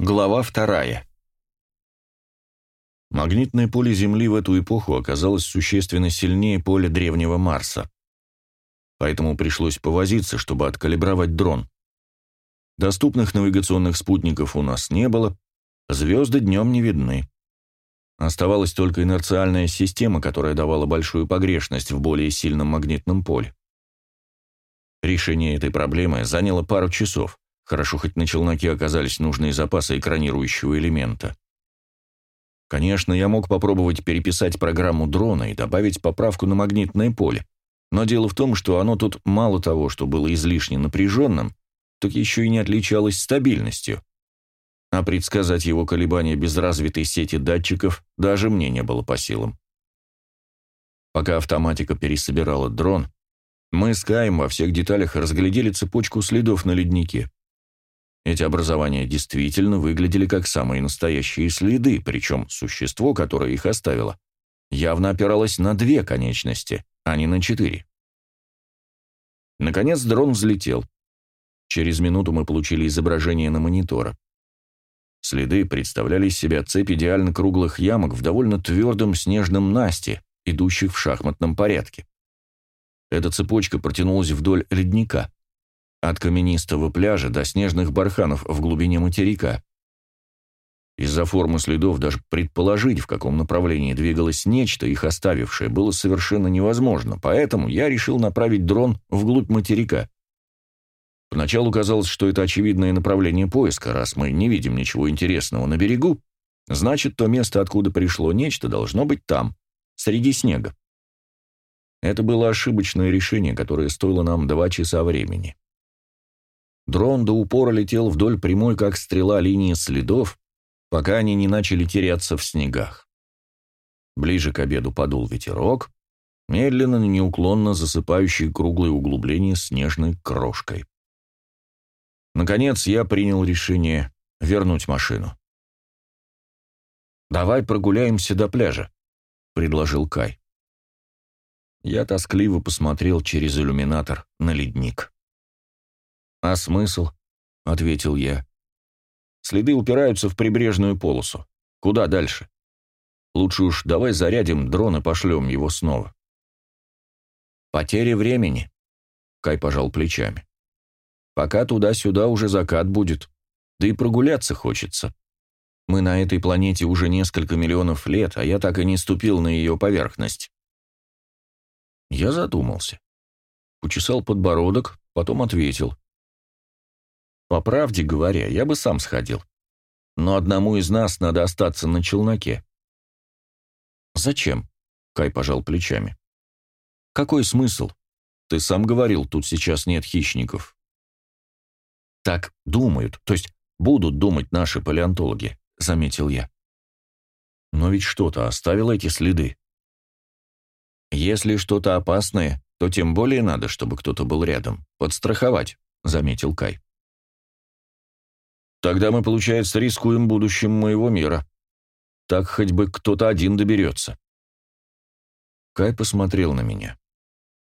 Глава вторая. Магнитное поле Земли в эту эпоху оказалось существенно сильнее поля древнего Марса. Поэтому пришлось повозиться, чтобы откалибровать дрон. Доступных навигационных спутников у нас не было, звезды днем не видны. Оставалась только инерциальная система, которая давала большую погрешность в более сильном магнитном поле. Решение этой проблемы заняло пару часов. Хорошо, хоть на челноке оказались нужные запасы экранирующего элемента. Конечно, я мог попробовать переписать программу дрона и добавить поправку на магнитное поле. Но дело в том, что оно тут мало того, что было излишне напряженным, так еще и не отличалось стабильностью. А предсказать его колебания без развитой сети датчиков даже мне не было по силам. Пока автоматика пересобирала дрон, мы с Каем во всех деталях разглядели цепочку следов на леднике. Эти образования действительно выглядели как самые настоящие следы, причем существо, которое их оставило, явно опиралось на две конечности, а не на четыре. Наконец дрон взлетел. Через минуту мы получили изображение на монитора. Следы представляли из себя цепь идеально круглых ямок в довольно твердом снежном насте, идущих в шахматном порядке. Эта цепочка протянулась вдоль ледника. От каменистого пляжа до снежных барханов в глубине материка. Из-за формы следов даже предположить, в каком направлении двигалось нечто, их оставившее, было совершенно невозможно, поэтому я решил направить дрон вглубь материка. Поначалу казалось, что это очевидное направление поиска, раз мы не видим ничего интересного на берегу, значит, то место, откуда пришло нечто, должно быть там, среди снега. Это было ошибочное решение, которое стоило нам два часа времени. Дрон до упора летел вдоль прямой, как стрела, линии следов, пока они не начали теряться в снегах. Ближе к обеду подул ветерок, медленно, но неуклонно засыпающий круглые углубления снежной крошкой. Наконец я принял решение вернуть машину. «Давай прогуляемся до пляжа», — предложил Кай. Я тоскливо посмотрел через иллюминатор на ледник. «А смысл?» — ответил я. «Следы упираются в прибрежную полосу. Куда дальше? Лучше уж давай зарядим дрон и пошлем его снова». «Потеря времени», — Кай пожал плечами. «Пока туда-сюда уже закат будет, да и прогуляться хочется. Мы на этой планете уже несколько миллионов лет, а я так и не ступил на ее поверхность». Я задумался. Почесал подбородок, потом ответил. По правде говоря, я бы сам сходил. Но одному из нас надо остаться на челноке. Зачем? Кай пожал плечами. Какой смысл? Ты сам говорил, тут сейчас нет хищников. Так думают, то есть будут думать наши палеонтологи, заметил я. Но ведь что-то оставило эти следы. Если что-то опасное, то тем более надо, чтобы кто-то был рядом. Подстраховать, заметил Кай. Тогда мы, получается, рискуем будущим моего мира. Так хоть бы кто-то один доберется. Кай посмотрел на меня.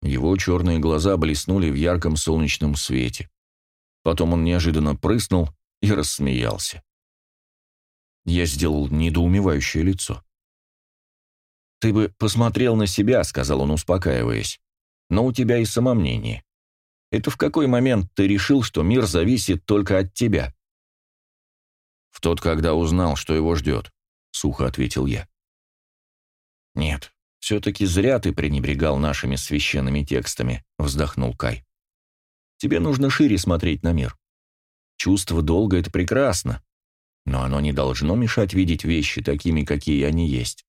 Его черные глаза блеснули в ярком солнечном свете. Потом он неожиданно прыснул и рассмеялся. Я сделал недоумевающее лицо. «Ты бы посмотрел на себя», — сказал он, успокаиваясь. «Но у тебя и самомнение. Это в какой момент ты решил, что мир зависит только от тебя?» «В тот, когда узнал, что его ждет», — сухо ответил я. «Нет, все-таки зря ты пренебрегал нашими священными текстами», — вздохнул Кай. «Тебе нужно шире смотреть на мир. Чувство долга — это прекрасно, но оно не должно мешать видеть вещи такими, какие они есть.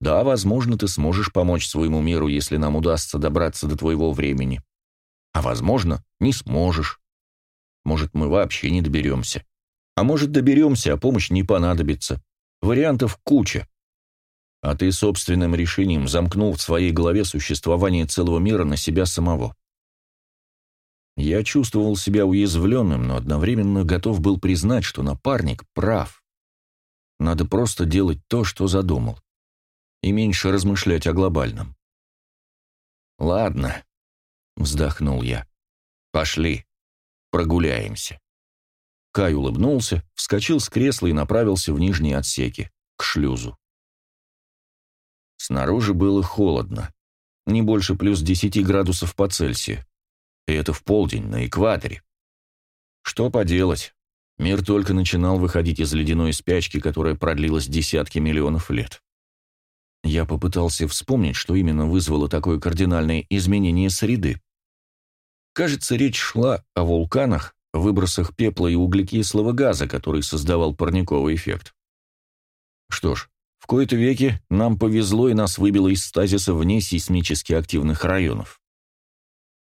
Да, возможно, ты сможешь помочь своему миру, если нам удастся добраться до твоего времени. А возможно, не сможешь. Может, мы вообще не доберемся. А может, доберемся, а помощь не понадобится. Вариантов куча. А ты собственным решением замкнул в своей голове существование целого мира на себя самого. Я чувствовал себя уязвленным, но одновременно готов был признать, что напарник прав. Надо просто делать то, что задумал. И меньше размышлять о глобальном. «Ладно», — вздохнул я. «Пошли, прогуляемся». Кай улыбнулся, вскочил с кресла и направился в нижние отсеки, к шлюзу. Снаружи было холодно, не больше плюс 10 градусов по Цельсию. И это в полдень, на экваторе. Что поделать, мир только начинал выходить из ледяной спячки, которая продлилась десятки миллионов лет. Я попытался вспомнить, что именно вызвало такое кардинальное изменение среды. Кажется, речь шла о вулканах, выбросах пепла и углекислого газа, который создавал парниковый эффект. Что ж, в кои-то веки нам повезло и нас выбило из стазиса вне сейсмически активных районов.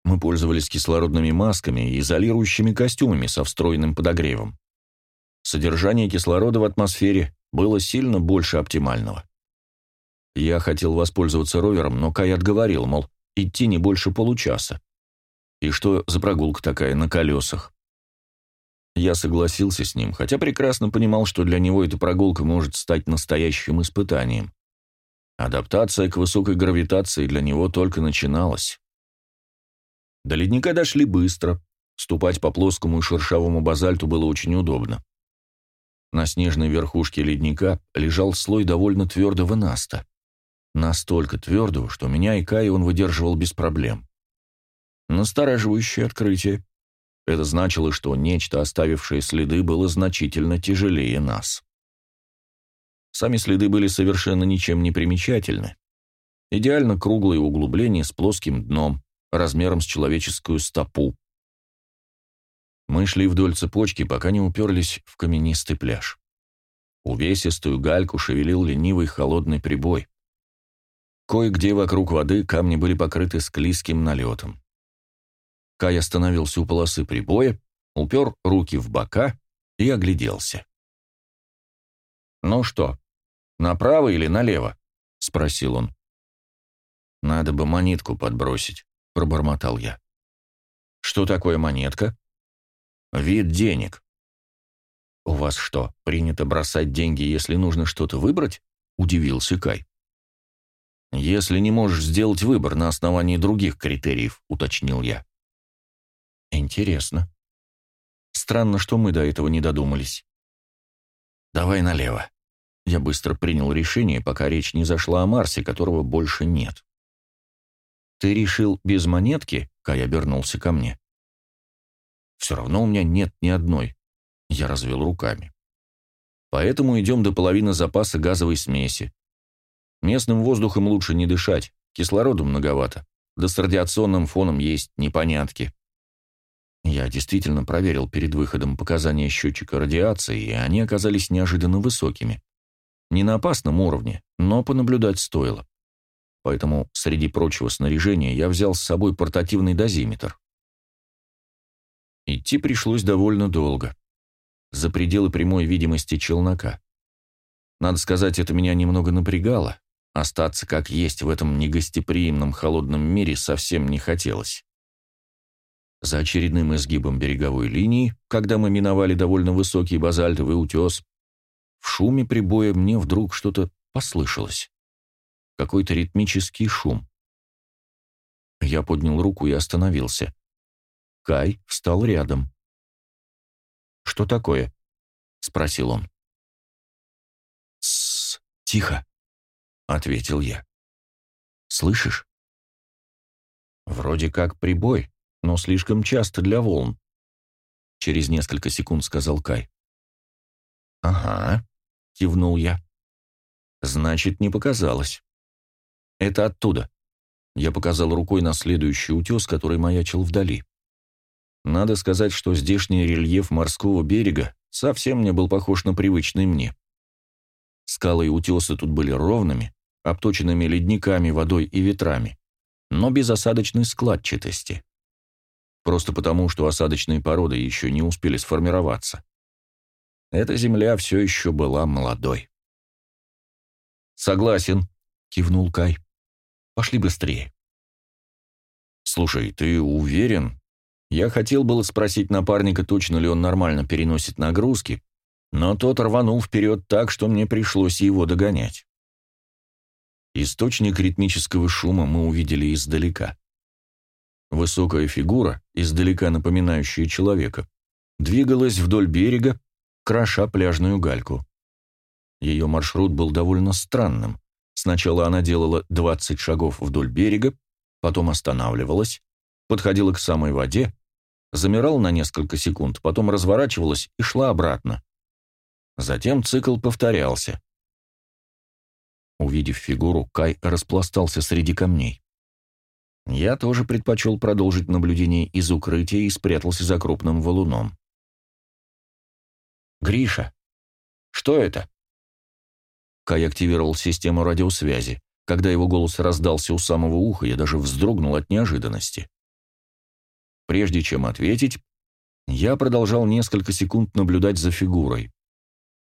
Мы пользовались кислородными масками и изолирующими костюмами со встроенным подогревом. Содержание кислорода в атмосфере было сильно больше оптимального. Я хотел воспользоваться ровером, но Кай отговорил, мол, идти не больше получаса. И что за прогулка такая на колесах? Я согласился с ним, хотя прекрасно понимал, что для него эта прогулка может стать настоящим испытанием. Адаптация к высокой гравитации для него только начиналась. До ледника дошли быстро. Ступать по плоскому и шершавому базальту было очень удобно. На снежной верхушке ледника лежал слой довольно твердого наста. Настолько твердого, что меня и Кай он выдерживал без проблем. Настораживающее открытие. Это значило, что нечто, оставившее следы, было значительно тяжелее нас. Сами следы были совершенно ничем не примечательны. Идеально круглые углубления с плоским дном, размером с человеческую стопу. Мы шли вдоль цепочки, пока не уперлись в каменистый пляж. Увесистую гальку шевелил ленивый холодный прибой. Кое-где вокруг воды камни были покрыты склизким налетом. Кай остановился у полосы прибоя, упер руки в бока и огляделся. «Ну что, направо или налево?» — спросил он. «Надо бы монетку подбросить», — пробормотал я. «Что такое монетка?» «Вид денег». «У вас что, принято бросать деньги, если нужно что-то выбрать?» — удивился Кай. «Если не можешь сделать выбор на основании других критериев», — уточнил я. Интересно. Странно, что мы до этого не додумались. Давай налево. Я быстро принял решение, пока речь не зашла о Марсе, которого больше нет. Ты решил без монетки? Кай обернулся ко мне. Все равно у меня нет ни одной. Я развел руками. Поэтому идем до половины запаса газовой смеси. Местным воздухом лучше не дышать, кислорода многовато. Да с радиационным фоном есть непонятки. Я действительно проверил перед выходом показания счетчика радиации, и они оказались неожиданно высокими. Не на опасном уровне, но понаблюдать стоило. Поэтому среди прочего снаряжения я взял с собой портативный дозиметр. Идти пришлось довольно долго. За пределы прямой видимости челнока. Надо сказать, это меня немного напрягало. Остаться как есть в этом негостеприимном холодном мире совсем не хотелось. За очередным изгибом береговой линии, когда мы миновали довольно высокий базальтовый утес, в шуме прибоя мне вдруг что-то послышалось. Какой-то ритмический шум. Я поднял руку и остановился. Кай встал рядом. «Что такое?» — спросил он. «Тссс, тихо», — ответил я. «Слышишь?» «Вроде как прибой», но слишком часто для волн. Через несколько секунд сказал Кай. «Ага», — кивнул я. «Значит, не показалось. Это оттуда». Я показал рукой на следующий утес, который маячил вдали. Надо сказать, что здешний рельеф морского берега совсем не был похож на привычный мне. Скалы и утесы тут были ровными, обточенными ледниками, водой и ветрами, но без осадочной складчатости просто потому, что осадочные породы еще не успели сформироваться. Эта земля все еще была молодой. «Согласен», — кивнул Кай. «Пошли быстрее». «Слушай, ты уверен?» Я хотел было спросить напарника, точно ли он нормально переносит нагрузки, но тот рванул вперед так, что мне пришлось его догонять. Источник ритмического шума мы увидели издалека. Высокая фигура, издалека напоминающая человека, двигалась вдоль берега, кроша пляжную гальку. Ее маршрут был довольно странным. Сначала она делала 20 шагов вдоль берега, потом останавливалась, подходила к самой воде, замирала на несколько секунд, потом разворачивалась и шла обратно. Затем цикл повторялся. Увидев фигуру, Кай распластался среди камней. Я тоже предпочел продолжить наблюдение из укрытия и спрятался за крупным валуном. «Гриша! Что это?» Кай активировал систему радиосвязи. Когда его голос раздался у самого уха, я даже вздрогнул от неожиданности. Прежде чем ответить, я продолжал несколько секунд наблюдать за фигурой.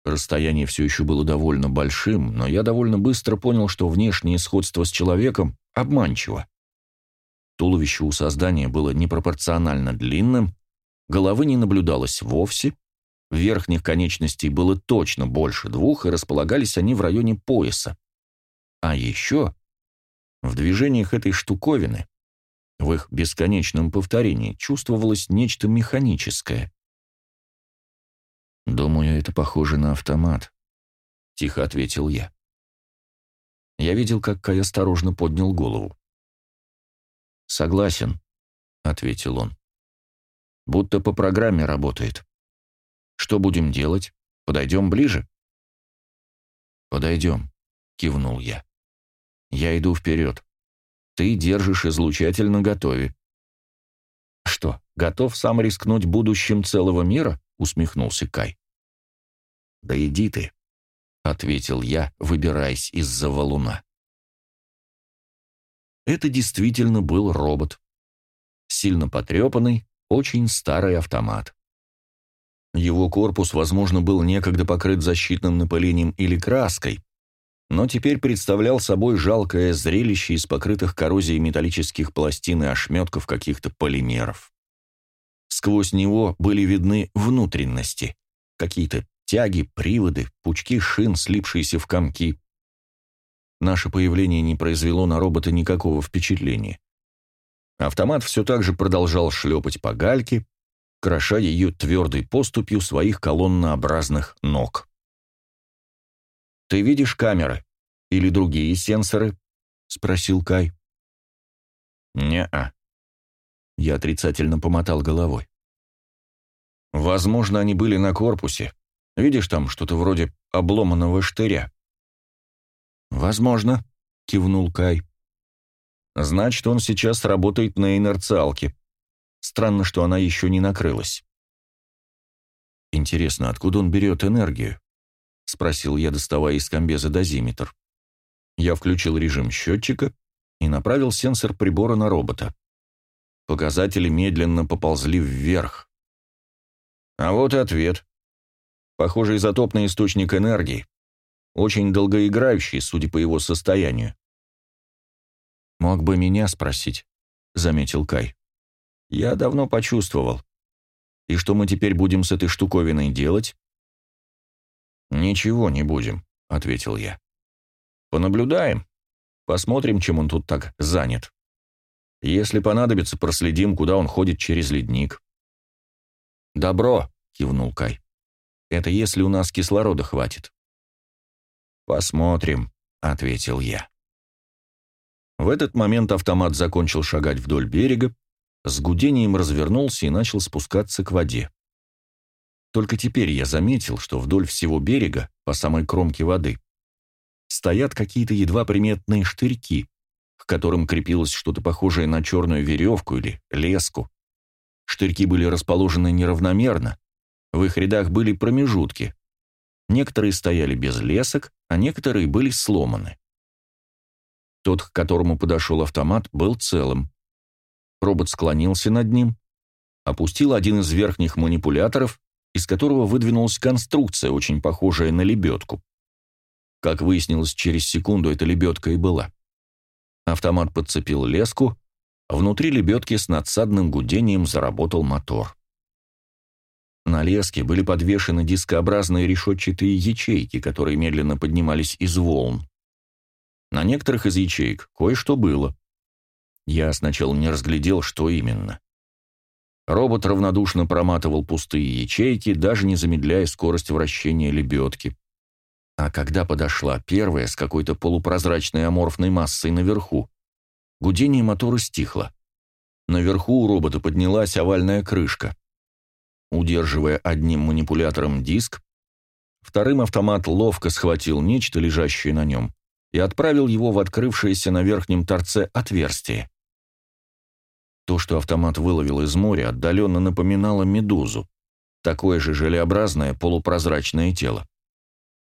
Расстояние все еще было довольно большим, но я довольно быстро понял, что внешнее сходство с человеком обманчиво. Туловище у создания было непропорционально длинным, головы не наблюдалось вовсе, верхних конечностей было точно больше двух, и располагались они в районе пояса. А еще в движениях этой штуковины, в их бесконечном повторении, чувствовалось нечто механическое. «Думаю, это похоже на автомат», — тихо ответил я. Я видел, как Кай осторожно поднял голову. «Согласен», — ответил он. «Будто по программе работает. Что будем делать? Подойдем ближе?» «Подойдем», — кивнул я. «Я иду вперед. Ты держишь излучатель наготове». «Что, готов сам рискнуть будущим целого мира?» — усмехнулся Кай. «Да иди ты», — ответил я, выбираясь из-за валуна. Это действительно был робот. Сильно потрепанный, очень старый автомат. Его корпус, возможно, был некогда покрыт защитным напылением или краской, но теперь представлял собой жалкое зрелище из покрытых коррозией металлических пластин и ошметков каких-то полимеров. Сквозь него были видны внутренности, какие-то тяги, приводы, пучки шин, слипшиеся в комки. Наше появление не произвело на робота никакого впечатления. Автомат все так же продолжал шлепать по гальке, кроша ее твердой поступью своих колоннообразных ног. «Ты видишь камеры? Или другие сенсоры?» — спросил Кай. «Не-а», я отрицательно помотал головой. Возможно, они были на корпусе. Видишь там что-то вроде обломанного штыря? Возможно, кивнул Кай. Значит, он сейчас работает на инерциалке. Странно, что она еще не накрылась. Интересно, откуда он берет энергию? Спросил я, доставая из комбеза дозиметр. Я включил режим счетчика и направил сенсор прибора на робота. Показатели медленно поползли вверх. А вот и ответ. Похоже, изотопный источник энергии. Очень долгоиграющий, судя по его состоянию. «Мог бы меня спросить», — заметил Кай. «Я давно почувствовал. И что мы теперь будем с этой штуковиной делать?» «Ничего не будем», — ответил я. «Понаблюдаем. Посмотрим, чем он тут так занят». Если понадобится, проследим, куда он ходит через ледник». «Добро», — кивнул Кай. «Это если у нас кислорода хватит». «Посмотрим», — ответил я. В этот момент автомат закончил шагать вдоль берега, с гудением развернулся и начал спускаться к воде. Только теперь я заметил, что вдоль всего берега, по самой кромке воды, стоят какие-то едва приметные штырьки, к которым крепилось что-то похожее на черную веревку или леску. Штырьки были расположены неравномерно, в их рядах были промежутки. Некоторые стояли без лесок, а некоторые были сломаны. Тот, к которому подошел автомат, был целым. Робот склонился над ним, опустил один из верхних манипуляторов, из которого выдвинулась конструкция, очень похожая на лебедку. Как выяснилось, через секунду эта лебедка и была. Автомат подцепил леску, внутри лебедки с надсадным гудением заработал мотор. На леске были подвешены дискообразные решетчатые ячейки, которые медленно поднимались из волн. На некоторых из ячеек кое-что было. Я сначала не разглядел, что именно. Робот равнодушно проматывал пустые ячейки, даже не замедляя скорость вращения лебедки. А когда подошла первая с какой-то полупрозрачной аморфной массой наверху, гудение мотора стихло. Наверху у робота поднялась овальная крышка. Удерживая одним манипулятором диск, вторым автомат ловко схватил нечто, лежащее на нем, и отправил его в открывшееся на верхнем торце отверстие. То, что автомат выловил из моря, отдаленно напоминало медузу, такое же желеобразное полупрозрачное тело.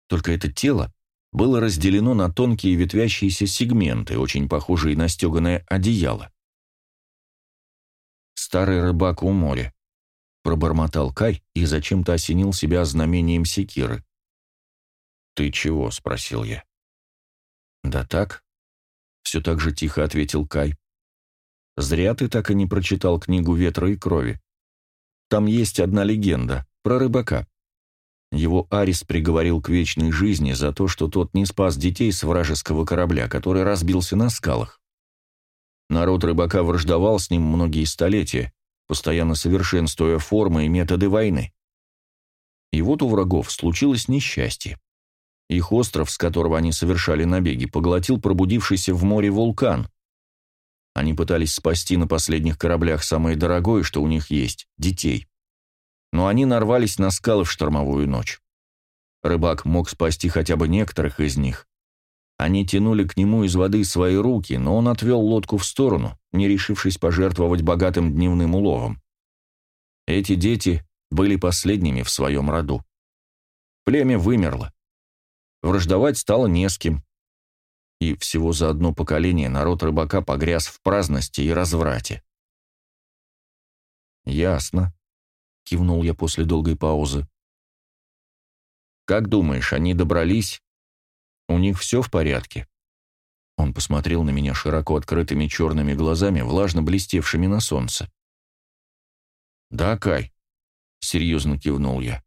Только это тело было разделено на тонкие ветвящиеся сегменты, очень похожие на стеганое одеяло. «Старый рыбак у моря», — пробормотал Кай и зачем-то осенил себя знамением секиры. «Ты чего?» — спросил я. «Да так», — все так же тихо ответил Кай. «Зря ты так и не прочитал книгу «Ветра и крови». Там есть одна легенда про рыбака. Его Арис приговорил к вечной жизни за то, что тот не спас детей с вражеского корабля, который разбился на скалах. Народ рыбака враждовал с ним многие столетия, постоянно совершенствуя формы и методы войны. И вот у врагов случилось несчастье. Их остров, с которого они совершали набеги, поглотил пробудившийся в море вулкан. Они пытались спасти на последних кораблях самое дорогое, что у них есть – детей но они нарвались на скалы в штормовую ночь. Рыбак мог спасти хотя бы некоторых из них. Они тянули к нему из воды свои руки, но он отвел лодку в сторону, не решившись пожертвовать богатым дневным уловом. Эти дети были последними в своем роду. Племя вымерло. Враждовать стало не с кем. И всего за одно поколение народ рыбака погряз в праздности и разврате. «Ясно», кивнул я после долгой паузы. «Как думаешь, они добрались? У них все в порядке?» Он посмотрел на меня широко открытыми черными глазами, влажно блестевшими на солнце. «Да, Кай», — серьезно кивнул я.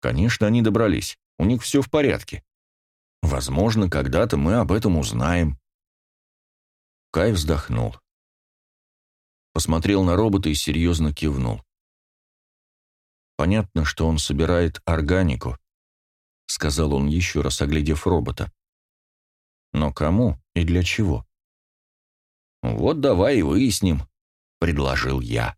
«Конечно, они добрались. У них все в порядке. Возможно, когда-то мы об этом узнаем». Кай вздохнул. Посмотрел на робота и серьезно кивнул. Понятно, что он собирает органику, сказал он еще раз, оглядев робота. Но кому и для чего? Вот давай и выясним, предложил я.